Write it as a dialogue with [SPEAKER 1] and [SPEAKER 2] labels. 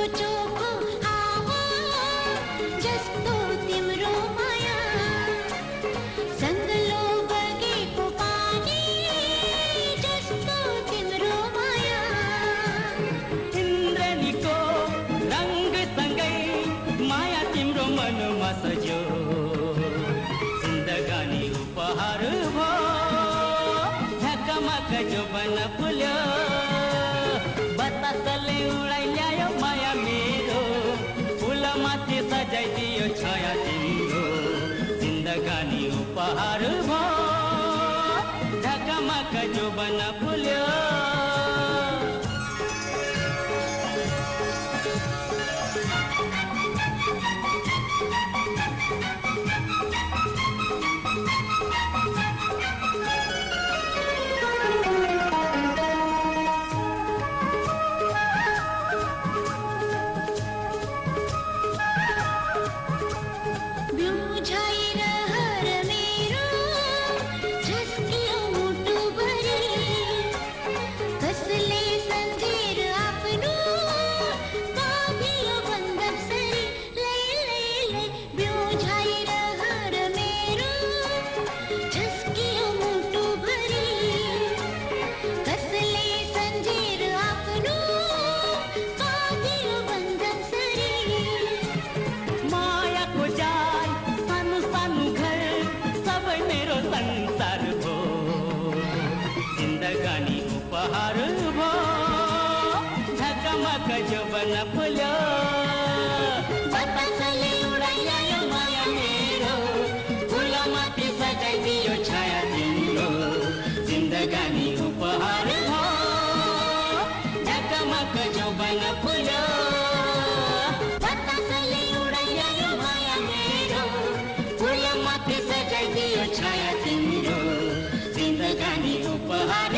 [SPEAKER 1] कुछ जो बना भूलिया Thank बहार भो झकमक जवन फुल्यो।
[SPEAKER 2] माया
[SPEAKER 1] मेरो छाया तिम्रो जिन्दगानी उपहार भो झकमक जवन फुल्यो। छाया तिम्रो जिन्दगानी उपहार